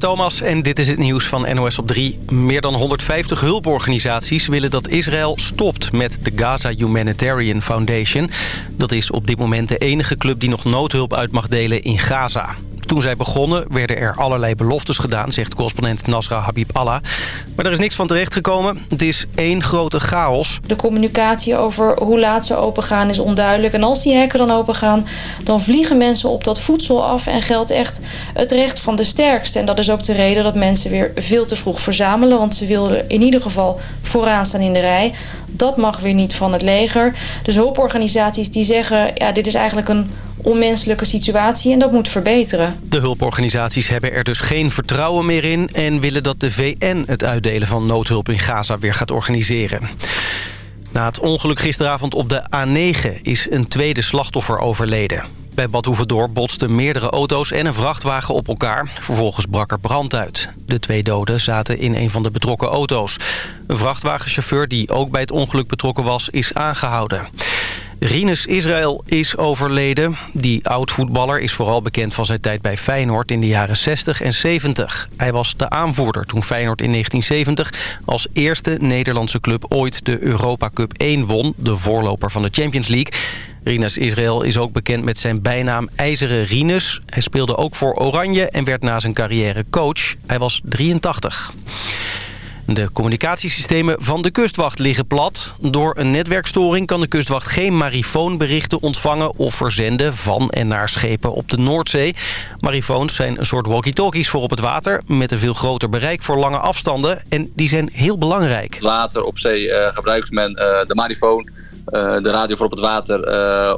Thomas en dit is het nieuws van NOS op 3. Meer dan 150 hulporganisaties willen dat Israël stopt met de Gaza Humanitarian Foundation. Dat is op dit moment de enige club die nog noodhulp uit mag delen in Gaza. Toen zij begonnen werden er allerlei beloftes gedaan, zegt correspondent Nasra Habib Allah. Maar er is niks van terechtgekomen. Het is één grote chaos. De communicatie over hoe laat ze opengaan is onduidelijk. En als die hekken dan opengaan, dan vliegen mensen op dat voedsel af... en geldt echt het recht van de sterkste. En dat is ook de reden dat mensen weer veel te vroeg verzamelen... want ze wilden in ieder geval vooraan staan in de rij. Dat mag weer niet van het leger. Dus hulporganisaties die zeggen... ja, dit is eigenlijk een onmenselijke situatie en dat moet verbeteren. De hulporganisaties hebben er dus geen vertrouwen meer in... en willen dat de VN het uitdelen van noodhulp in Gaza weer gaat organiseren. Na het ongeluk gisteravond op de A9 is een tweede slachtoffer overleden. Bij Bad Hoevendoor botsten meerdere auto's en een vrachtwagen op elkaar. Vervolgens brak er brand uit. De twee doden zaten in een van de betrokken auto's. Een vrachtwagenchauffeur die ook bij het ongeluk betrokken was, is aangehouden. Rinus Israël is overleden. Die oud-voetballer is vooral bekend van zijn tijd bij Feyenoord in de jaren 60 en 70. Hij was de aanvoerder toen Feyenoord in 1970 als eerste Nederlandse club ooit de Europa Cup 1 won. De voorloper van de Champions League. Rinus Israël is ook bekend met zijn bijnaam IJzeren Rinus. Hij speelde ook voor Oranje en werd na zijn carrière coach. Hij was 83. De communicatiesystemen van de kustwacht liggen plat. Door een netwerkstoring kan de kustwacht geen marifoonberichten ontvangen of verzenden van en naar schepen op de Noordzee. Marifoons zijn een soort walkie-talkies voor op het water met een veel groter bereik voor lange afstanden en die zijn heel belangrijk. Later op zee uh, gebruikt men uh, de marifoon, uh, de radio voor op het water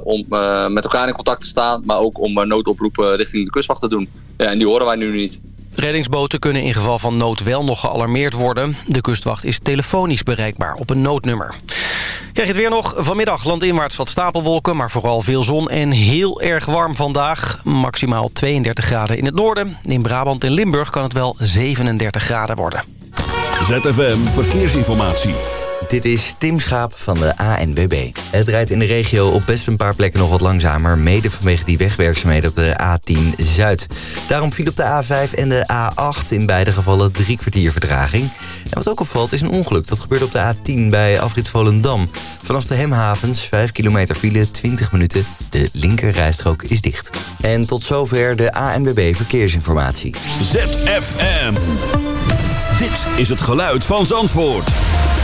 om met elkaar in contact te staan, maar ook om noodoproepen richting de kustwacht te doen. Ja, en die horen wij nu niet. Reddingsboten kunnen in geval van nood wel nog gealarmeerd worden. De kustwacht is telefonisch bereikbaar op een noodnummer. Krijg je het weer nog? Vanmiddag landinwaarts wat stapelwolken, maar vooral veel zon en heel erg warm vandaag. Maximaal 32 graden in het noorden. In Brabant en Limburg kan het wel 37 graden worden. ZFM Verkeersinformatie. Dit is Tim Schaap van de ANWB. Het rijdt in de regio op best een paar plekken nog wat langzamer... mede vanwege die wegwerkzaamheden op de A10 Zuid. Daarom viel op de A5 en de A8 in beide gevallen drie kwartier vertraging. En wat ook opvalt is een ongeluk. Dat gebeurde op de A10 bij afrit Volendam. Vanaf de Hemhavens, 5 kilometer file, 20 minuten. De linkerrijstrook is dicht. En tot zover de ANWB Verkeersinformatie. ZFM. Dit is het geluid van Zandvoort.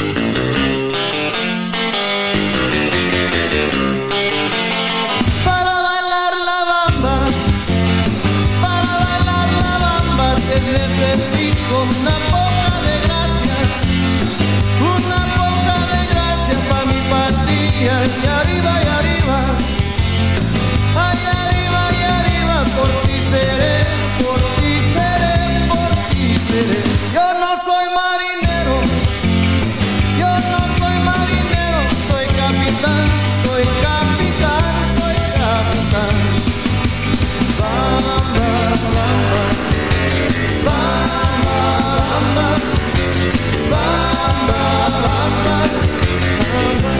Música mama, mama, mama.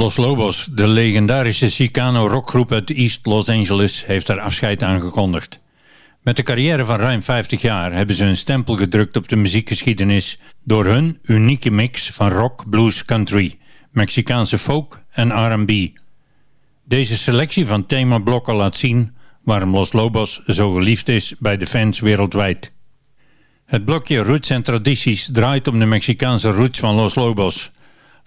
Los Lobos, de legendarische Chicano rockgroep uit East Los Angeles, heeft haar afscheid aangekondigd. Met een carrière van ruim 50 jaar hebben ze een stempel gedrukt op de muziekgeschiedenis door hun unieke mix van rock, blues, country, Mexicaanse folk en R&B. Deze selectie van themablokken laat zien waarom Los Lobos zo geliefd is bij de fans wereldwijd. Het blokje Roots en Tradities draait om de Mexicaanse roots van Los Lobos.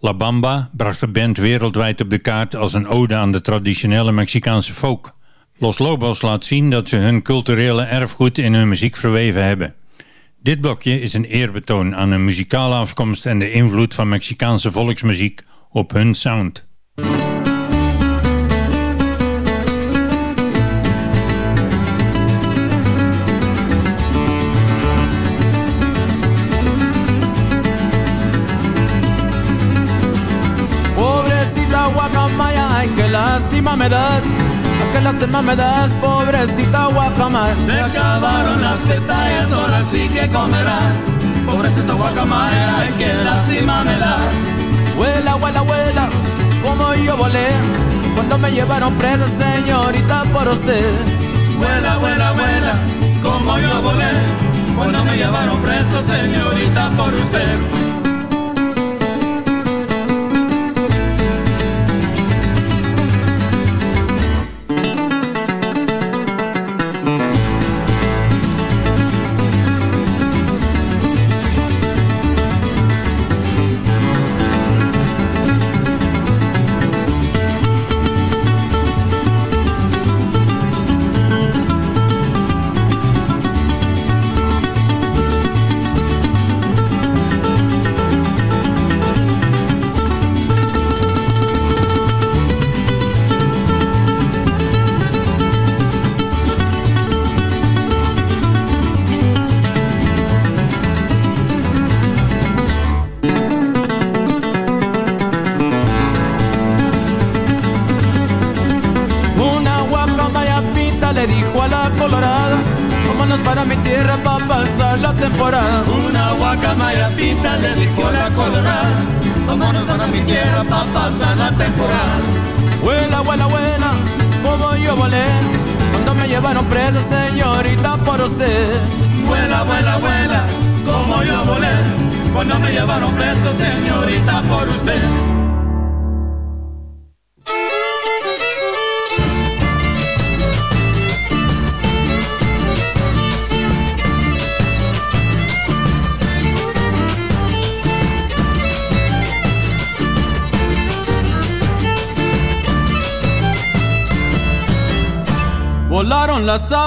La Bamba bracht de band wereldwijd op de kaart als een ode aan de traditionele Mexicaanse folk. Los Lobos laat zien dat ze hun culturele erfgoed in hun muziek verweven hebben. Dit blokje is een eerbetoon aan hun muzikale afkomst en de invloed van Mexicaanse volksmuziek op hun sound. Me das, ay, qué lástima me das, pobrecita guacamaya. Se acabaron las petallas, ahora sí que comerá. Pobrecito guacamaya, ay, qué lástima me da. Huela, abuela, abuela, como yo volé cuando me llevaron presa, señorita, por usted. Vuela, vuela, vuela, como yo volé. Cuando me llevaron preso, señorita, por usted.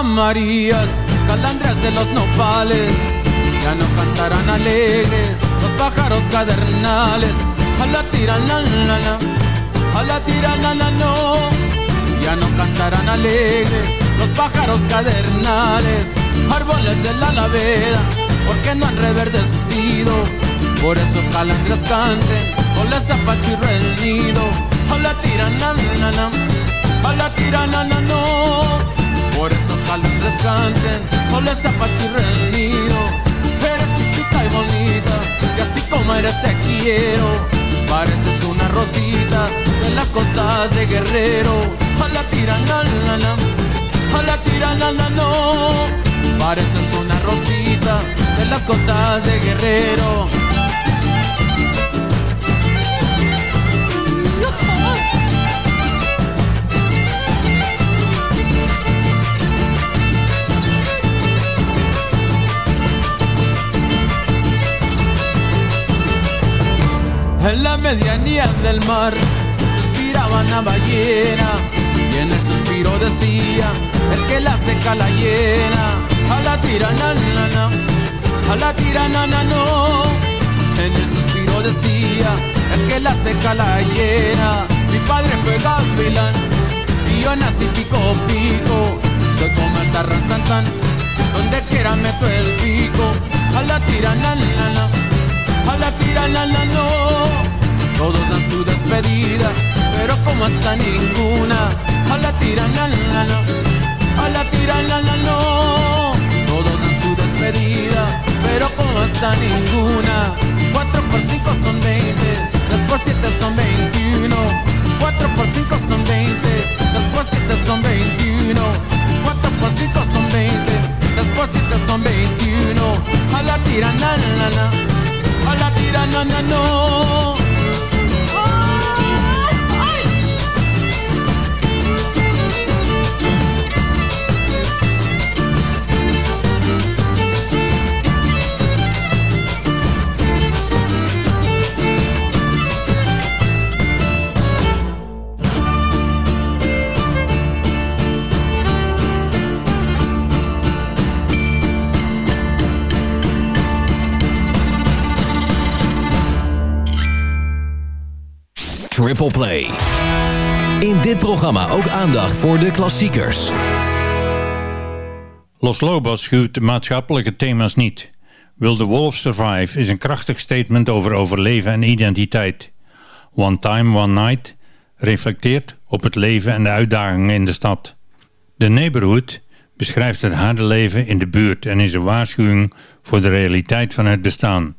Amarillas, calandrias de los nopales, ya no cantarán alegres los pájaros cadernales. A la tirana, la, la, a la tirana, la, no, ya no cantarán alegres los pájaros cadernales. Árboles de la alaveda, porque no han reverdecido, por eso calandrias canten, con la zapatilla el nido. A la tirana, la, la, a la tirana, la, no. Por eso calandres canten, o les apachurre el nido. Eres chiquita y bonita, y así como eres te quiero. Pareces una rosita de las costas de Guerrero. A la tirana, la, la, a la la, no. Pareces una rosita de las costas de Guerrero. En la medianía del mar suspiraba una ballena. Y en el suspiro decía el que la seca la llena a la tirana a la tirana no. En el suspiro decía el que la seca la llena mi padre fue gavilán y yo nací pico pico. Soy como el tarran tan donde quiera meto el pico. A la tirana a la tirana no. Todos dan su despedida pero como hasta ninguna. A la tirana a la tirana no. Todos dan su despedida pero como hasta ninguna. 4 por 5 son 20 2 por 7 son 21 4 por 5 son 20 2 por 7 son 21 4 por 5 son 20 2 por 7 son 21 a la tirana a no, no, no. Play. In dit programma ook aandacht voor de klassiekers. Los Lobos schuwt de maatschappelijke thema's niet. Will the Wolf Survive is een krachtig statement over overleven en identiteit. One Time, One Night reflecteert op het leven en de uitdagingen in de stad. The Neighborhood beschrijft het harde leven in de buurt en is een waarschuwing voor de realiteit van het bestaan.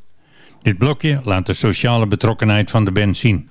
Dit blokje laat de sociale betrokkenheid van de band zien.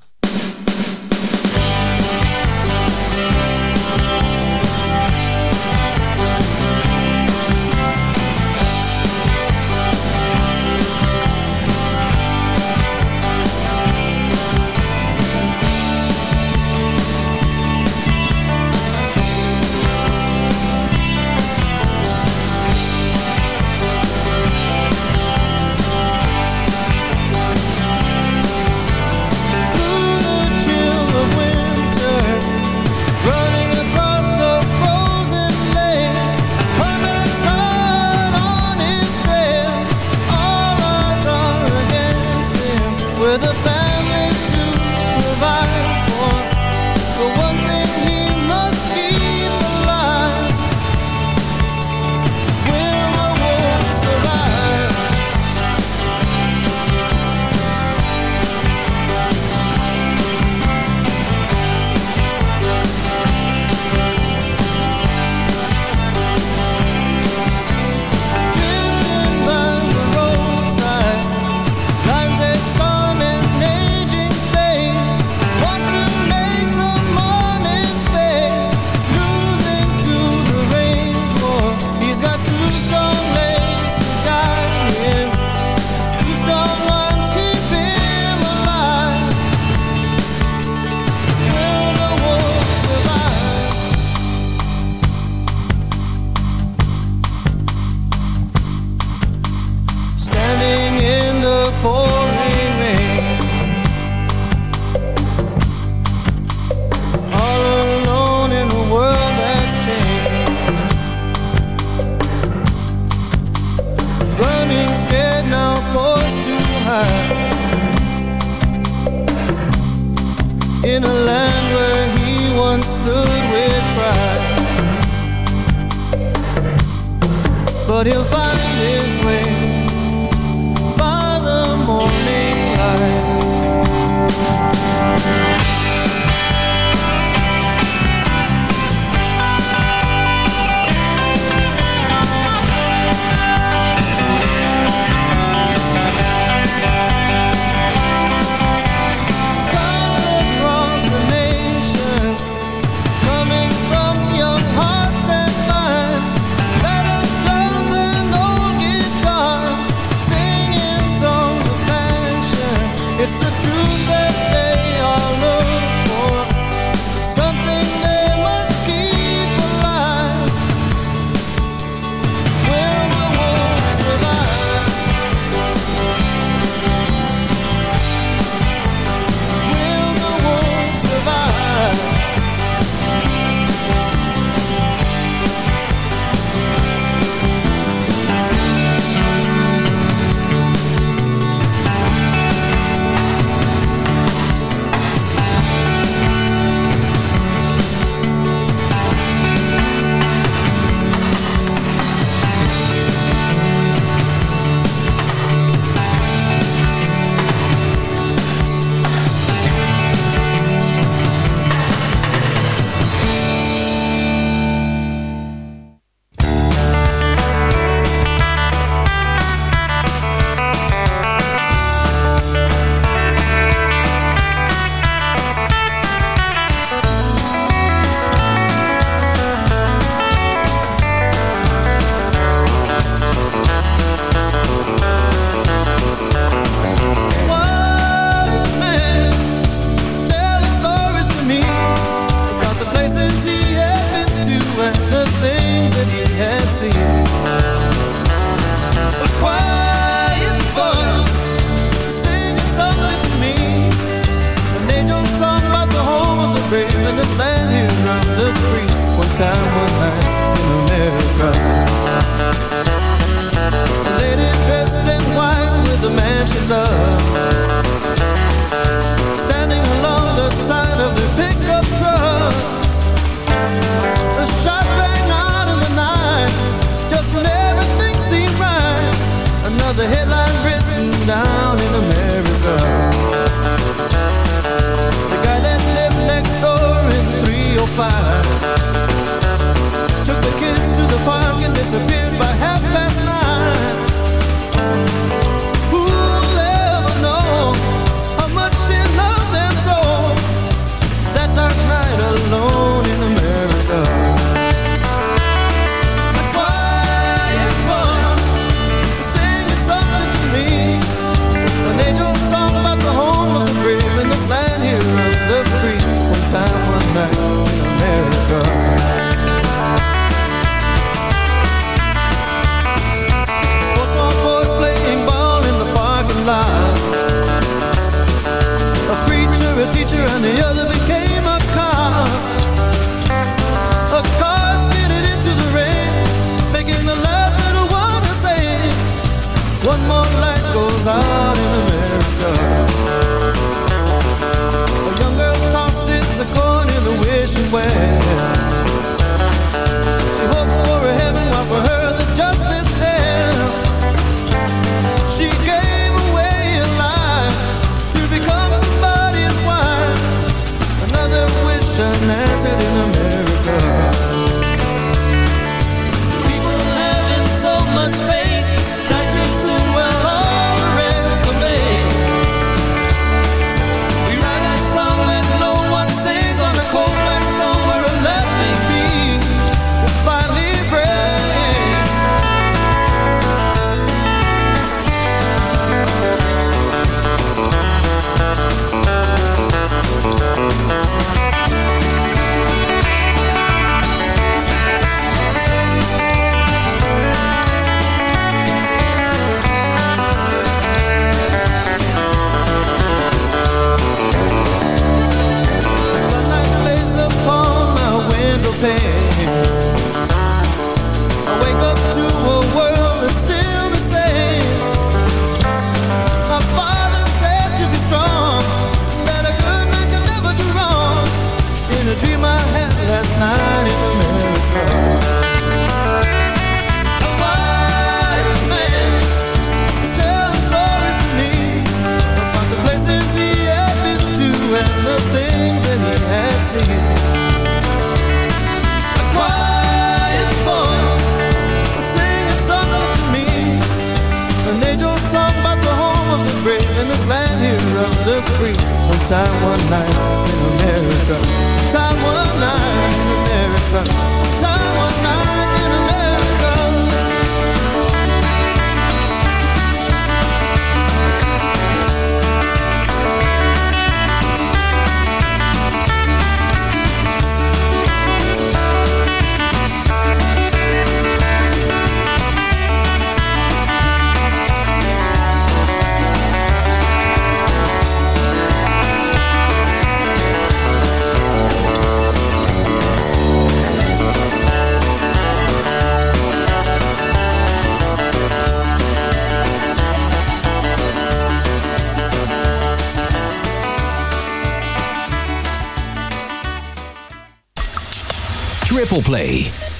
City.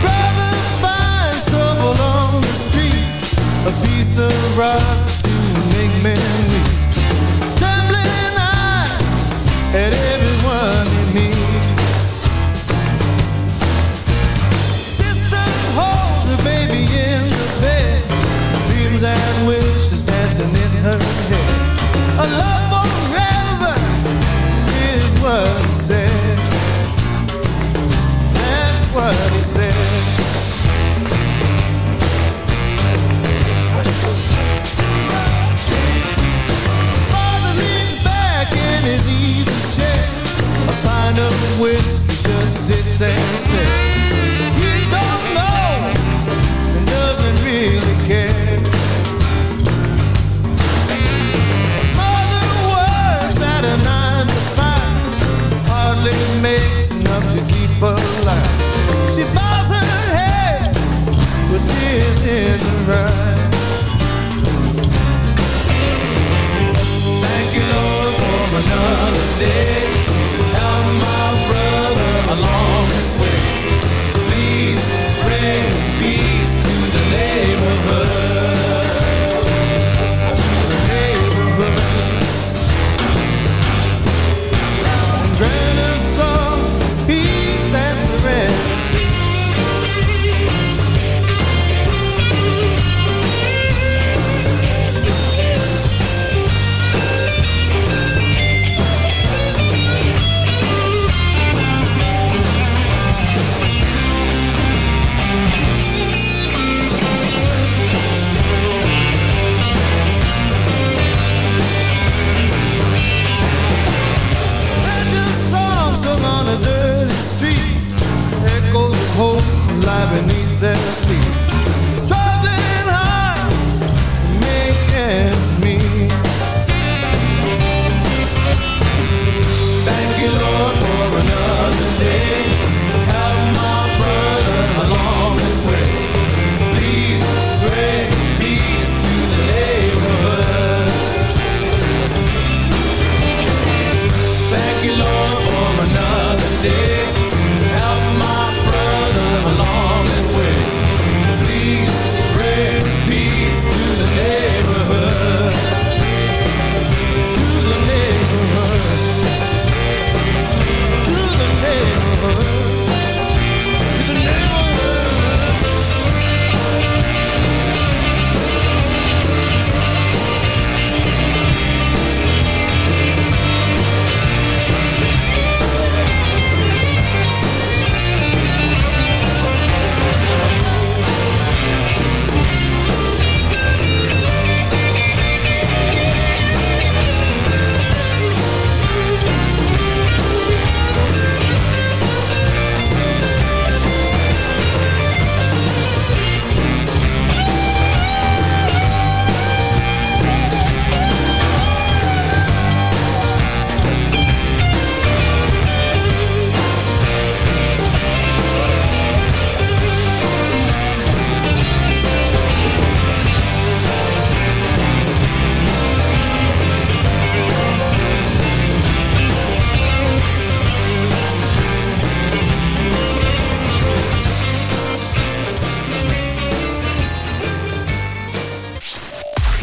Brother finds trouble on the street, a piece of rock. whisk just sits and stares. He don't know and doesn't really care. Mother works at a nine to five, hardly makes enough to keep alive. She bows her head with tears in her eyes. Thank you, Lord, for another day.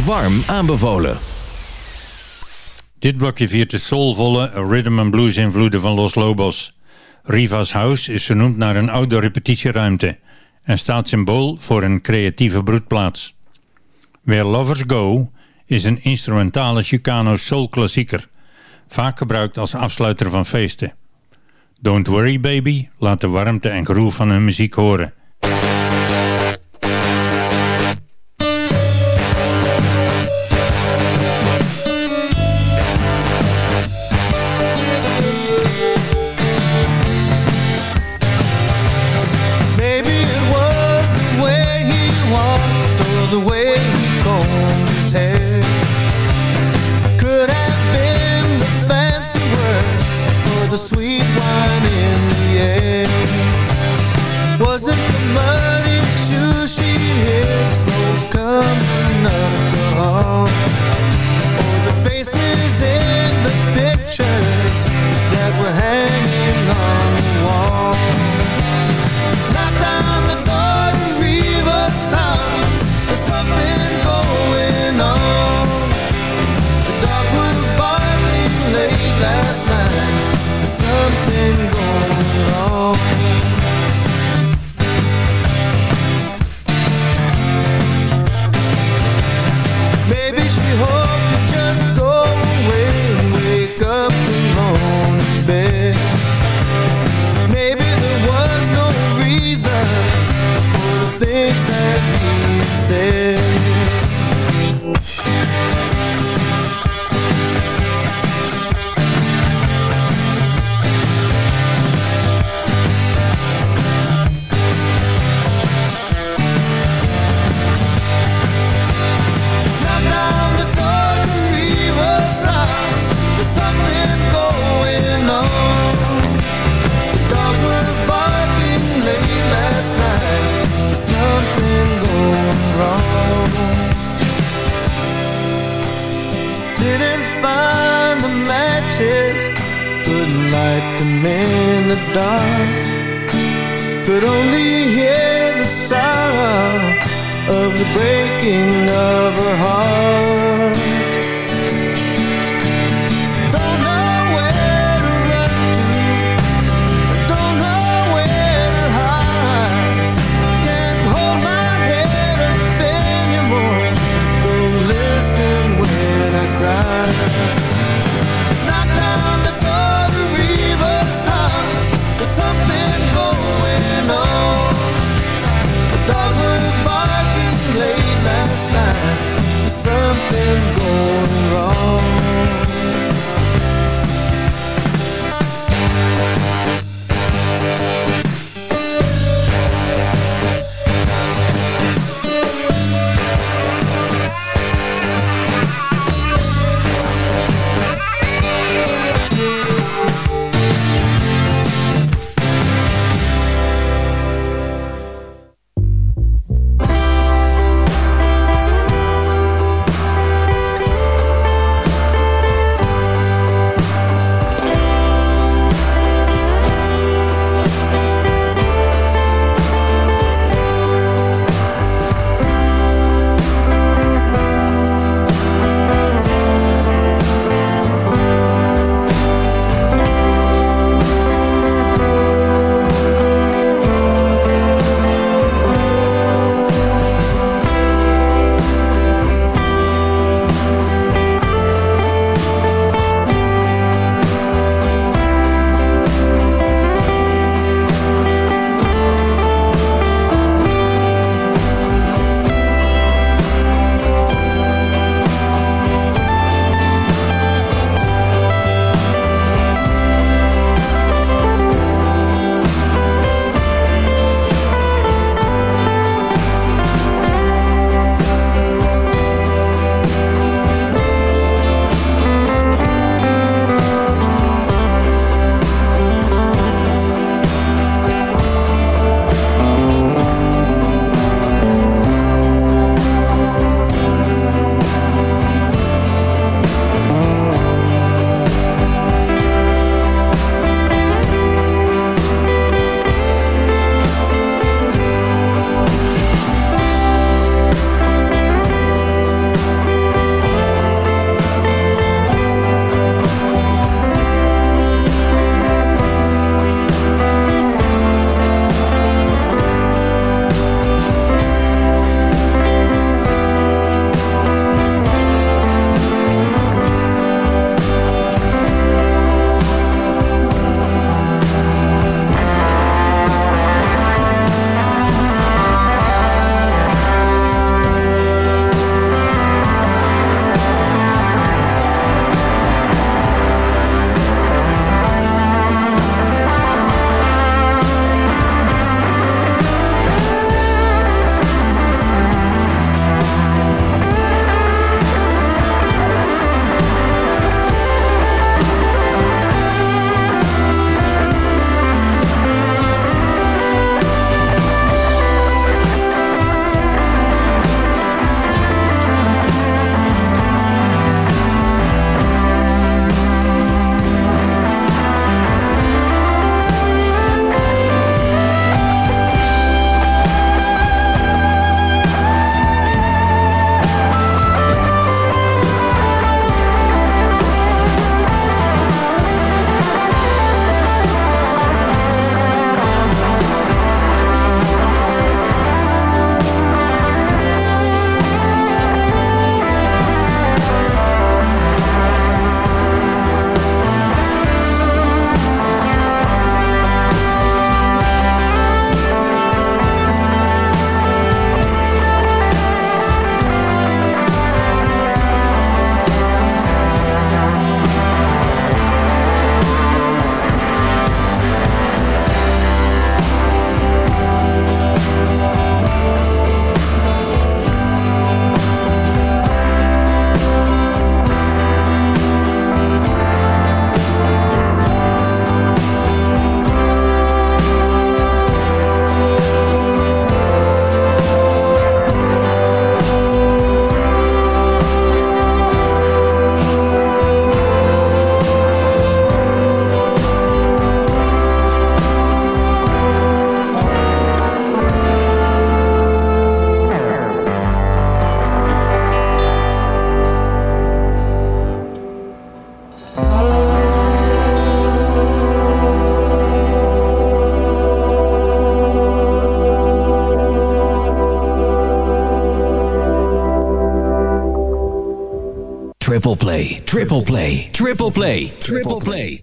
warm aanbevolen. Dit blokje viert de soulvolle rhythm and blues invloeden van Los Lobos. Riva's House is genoemd naar een oude repetitieruimte en staat symbool voor een creatieve broedplaats. Where Lovers Go is een instrumentale Chicano soul klassieker, vaak gebruikt als afsluiter van feesten. Don't Worry Baby laat de warmte en groove van hun muziek horen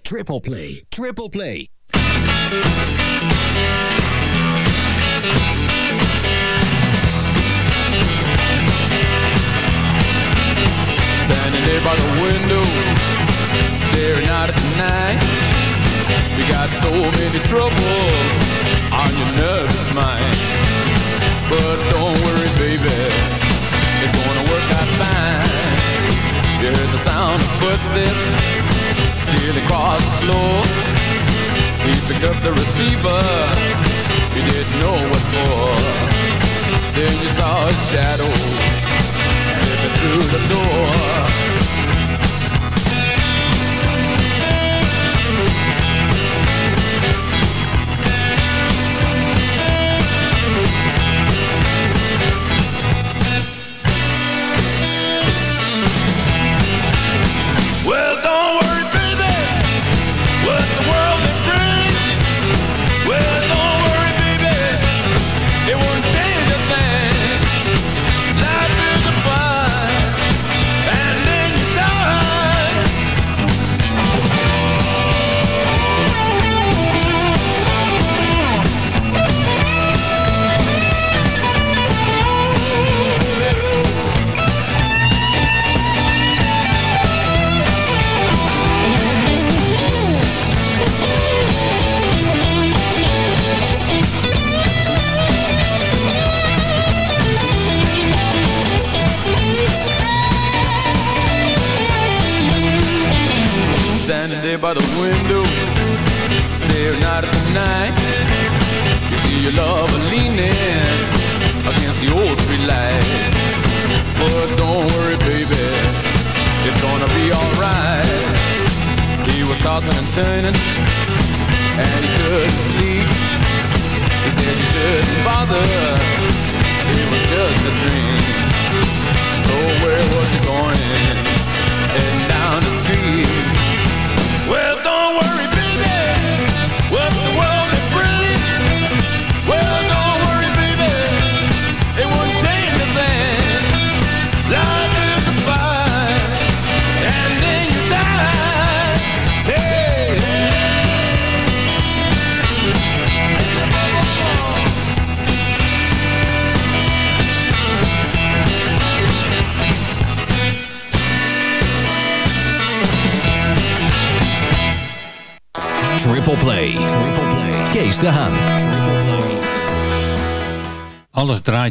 triple play, triple play. Standing there by the window, staring out at the night. You got so many troubles on your nervous mind. But don't worry, baby, it's gonna work out fine. You heard the sound of footsteps stealing across the floor. He picked up the receiver, you didn't know what for. Then you saw a shadow slipping through the door.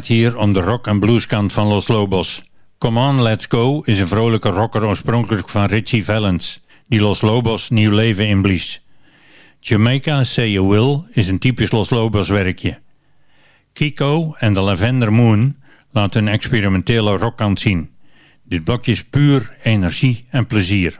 Hier om de rock- en blueskant van Los Lobos. Come On Let's Go is een vrolijke rocker oorspronkelijk van Richie Valens, die Los Lobos nieuw leven inblies. Jamaica Say You Will is een typisch Los Lobos werkje. Kiko en de Lavender Moon laten een experimentele rockkant zien. Dit blokje is puur energie en plezier.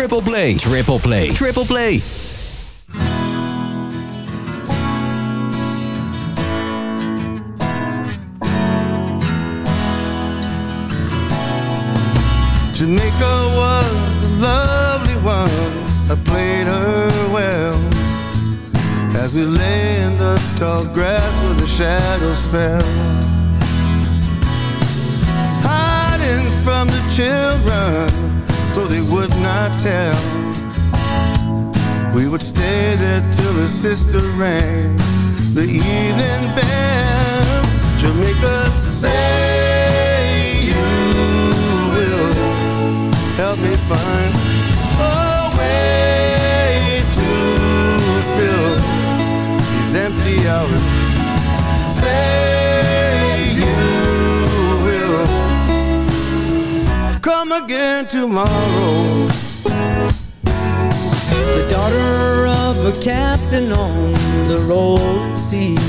Triple Play. Triple Play. Triple Play. Jamaica was a lovely one. I played her well. As we lay in the tall grass where the shadows fell. Hiding from the children so they would not tell. We would stay there till the sister rang the evening bell. Jamaica, say you will help me find a way to fill these empty hours. Say come again tomorrow. The daughter of a captain on the rolling seas.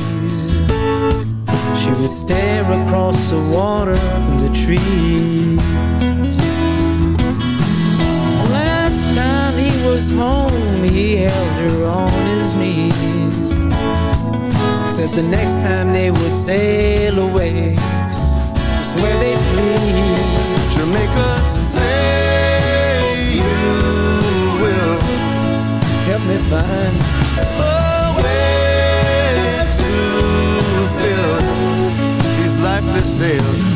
She would stare across the water from the trees. Last time he was home, he held her on his knees. Said the next time they would sail away, where they please. Jamaica, help me find a way to fill these lifeless sails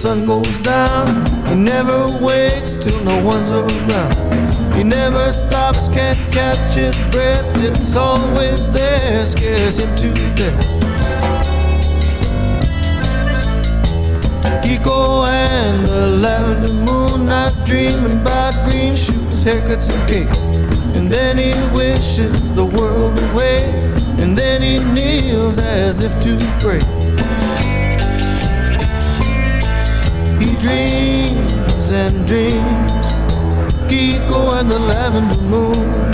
sun goes down. He never wakes till no one's around. He never stops, can't catch his breath. It's always there, scares him to death. Kiko and the lavender moon, not dreaming about green shoes, haircuts, and cake. And then he wishes the world away, and then he kneels as if to pray. Dreams and dreams, Kiko and the lavender moon.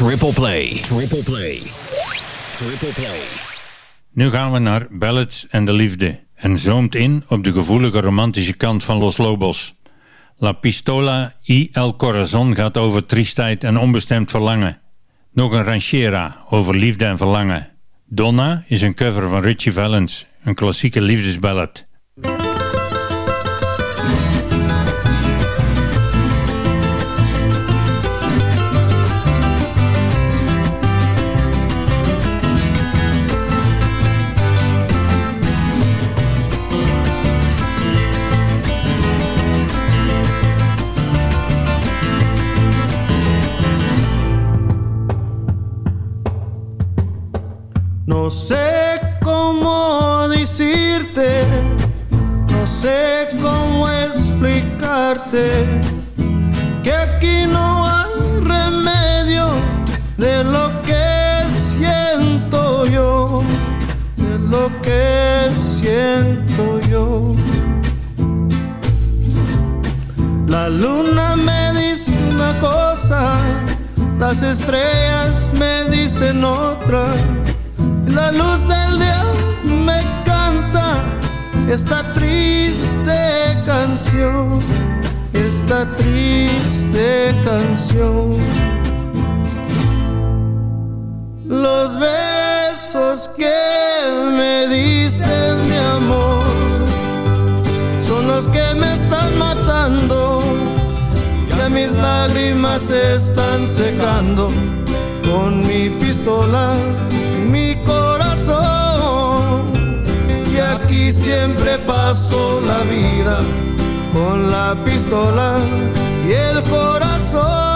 Triple Play. Triple Play. Triple Play. Nu gaan we naar Ballads en de Liefde en zoomt in op de gevoelige romantische kant van Los Lobos. La Pistola y El Corazon gaat over triestheid en onbestemd verlangen. Nog een ranchera over liefde en verlangen. Donna is een cover van Richie Valens, een klassieke liefdesballad. No sé cómo decirte, no sé cómo explicarte que aquí no hay remedio de lo que siento yo, de lo que siento yo. La luna me dice una cosa, las estrellas me dicen otra. La luz del día me canta esta triste canción, esta triste canción. Los besos que me diste, mi amor, son los que me están matando. Ya mis lágrimas se están secando con mi pistola siempre paso la vida con la pistola y el corazón.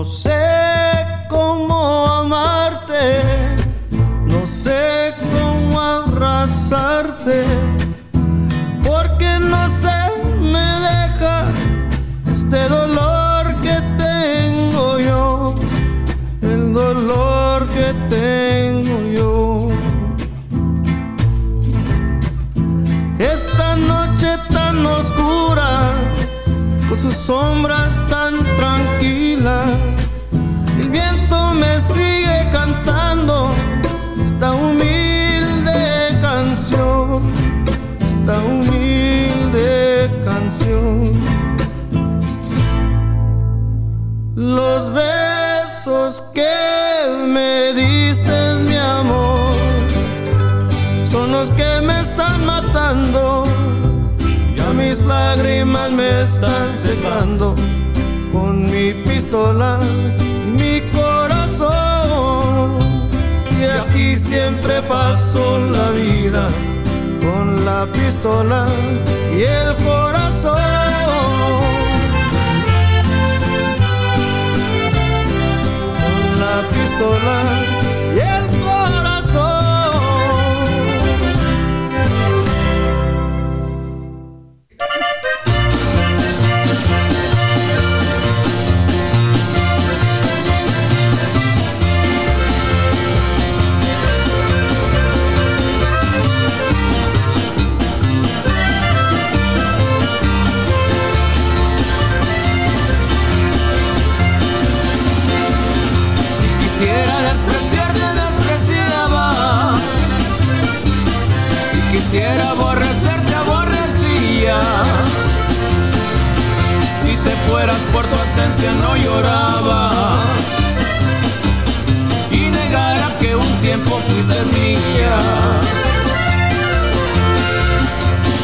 No sé cómo amarte, no sé cómo abrazarte,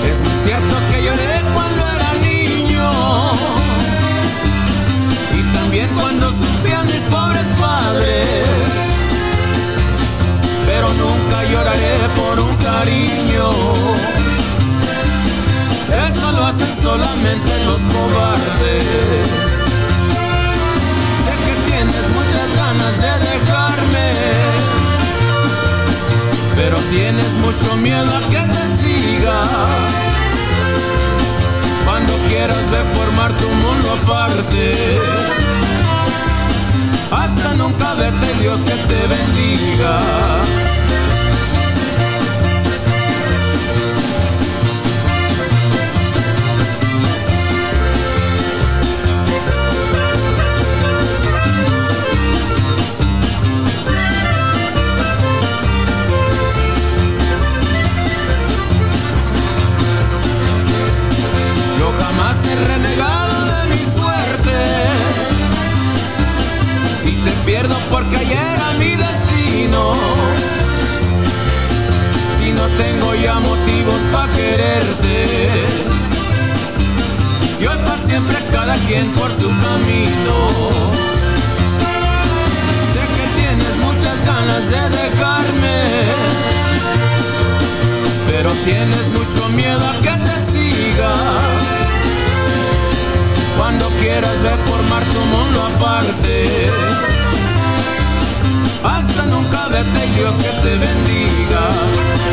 Es muy cierto que lloré cuando era niño y también cuando a mis pobres padres. Pero nunca lloraré por un cariño. Eso lo hacen solamente los cobardes. Sé que tienes muchas ganas de pero tienes mucho miedo a que te siga. Cuando quieras ve formar tu mundo aparte. Hasta nunca vete Dios que te bendiga. Porque ayer era mi destino. Si no tengo ya motivos para quererte, y hoy para siempre cada quien por su camino. Sé que tienes muchas ganas de dejarme, pero tienes mucho miedo a que te siga. Cuando quieras ve formar tu mundo aparte. Hasta nunca vete Dios que te bendiga.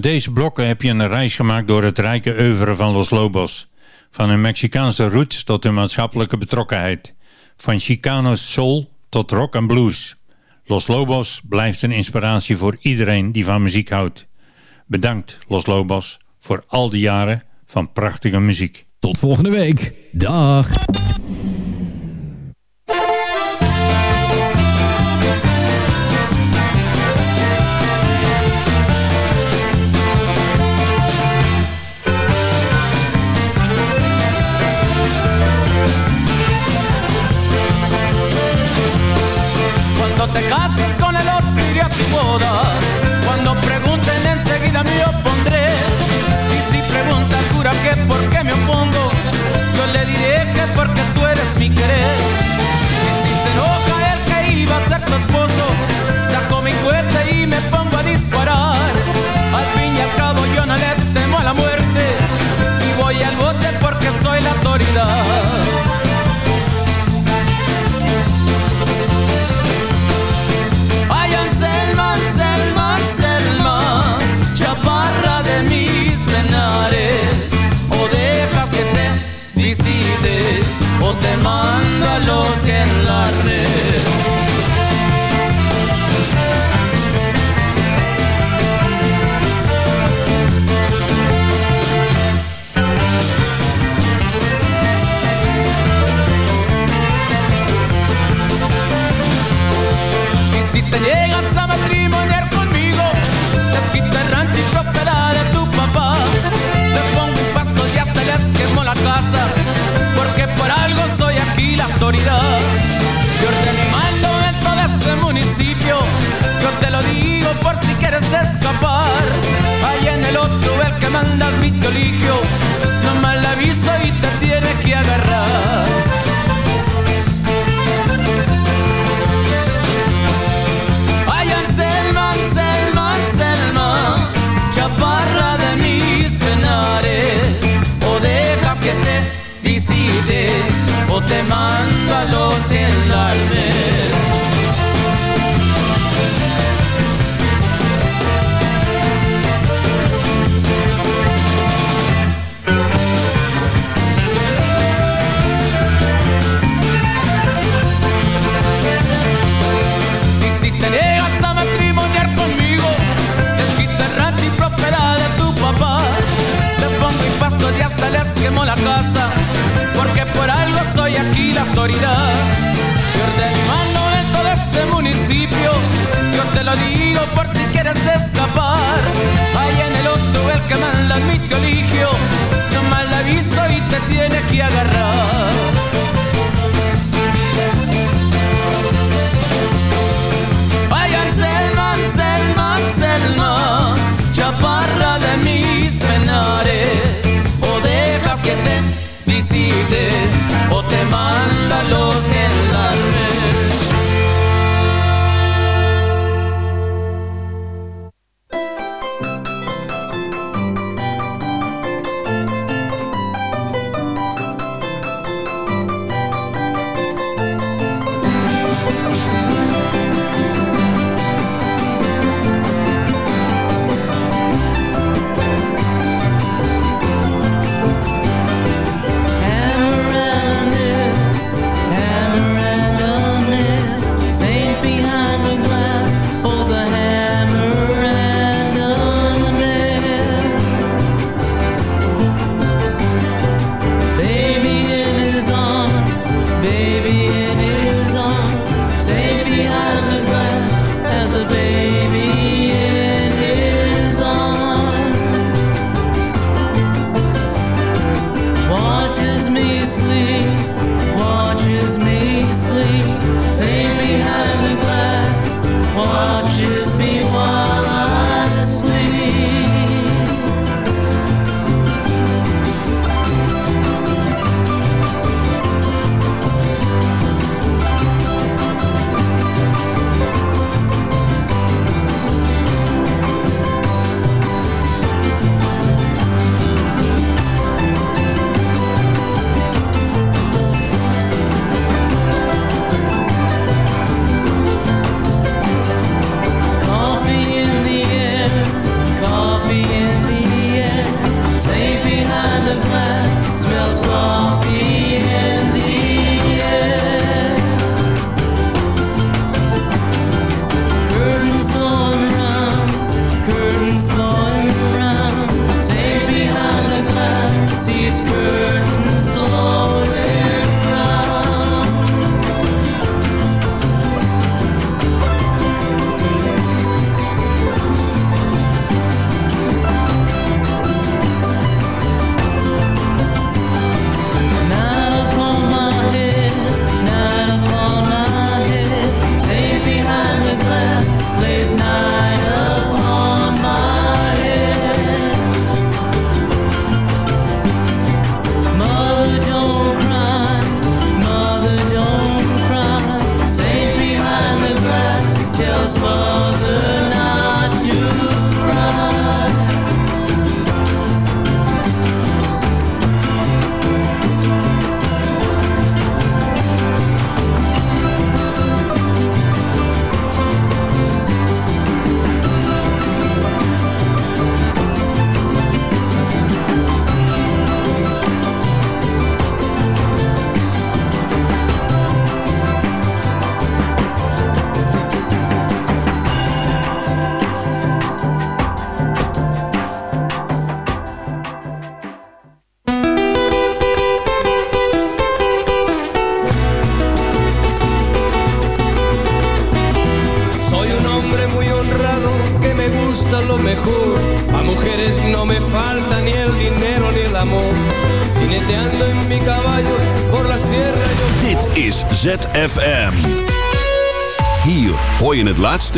Deze blokken heb je een reis gemaakt door het rijke oeuvre van Los Lobos. Van hun Mexicaanse roots tot hun maatschappelijke betrokkenheid. Van Chicano soul tot rock en blues. Los Lobos blijft een inspiratie voor iedereen die van muziek houdt. Bedankt Los Lobos voor al die jaren van prachtige muziek. Tot volgende week. Dag. Cuando pregunten enseguida me opondré. Y si preguntan jura que por qué me opongo, yo le diré que porque tú eres mi querer. Y si se enoja el que iba a ser tu esposo, saco mi cohete y me pongo a disparar. Al fin y al cabo yo no le temo a la muerte. Y voy al bote porque soy la autoridad.